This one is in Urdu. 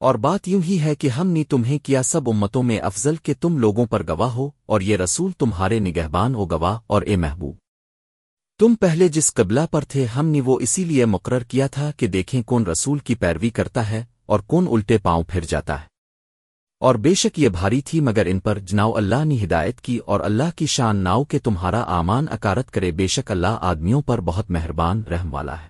اور بات یوں ہی ہے کہ ہم نے تمہیں کیا سب امتوں میں افضل کہ تم لوگوں پر گواہ ہو، اور یہ رسول تمہارے نگہبان و گواہ اور اے محبوب۔ تم پہلے جس قبلہ پر تھے، ہم نے وہ اسی لیے مقرر کیا تھا کہ دیکھیں کون رسول کی پیروی کرتا ہے اور کون الٹے پاؤں پھر جاتا ہے۔ اور بے شک یہ بھاری تھی، مگر ان پر جناؤ اللہ نے ہدایت کی اور اللہ کی شان ناؤ کہ تمہارا آمان اکارت کرے، بے شک اللہ آدمیوں پر بہت مہربان رحم والا ہے۔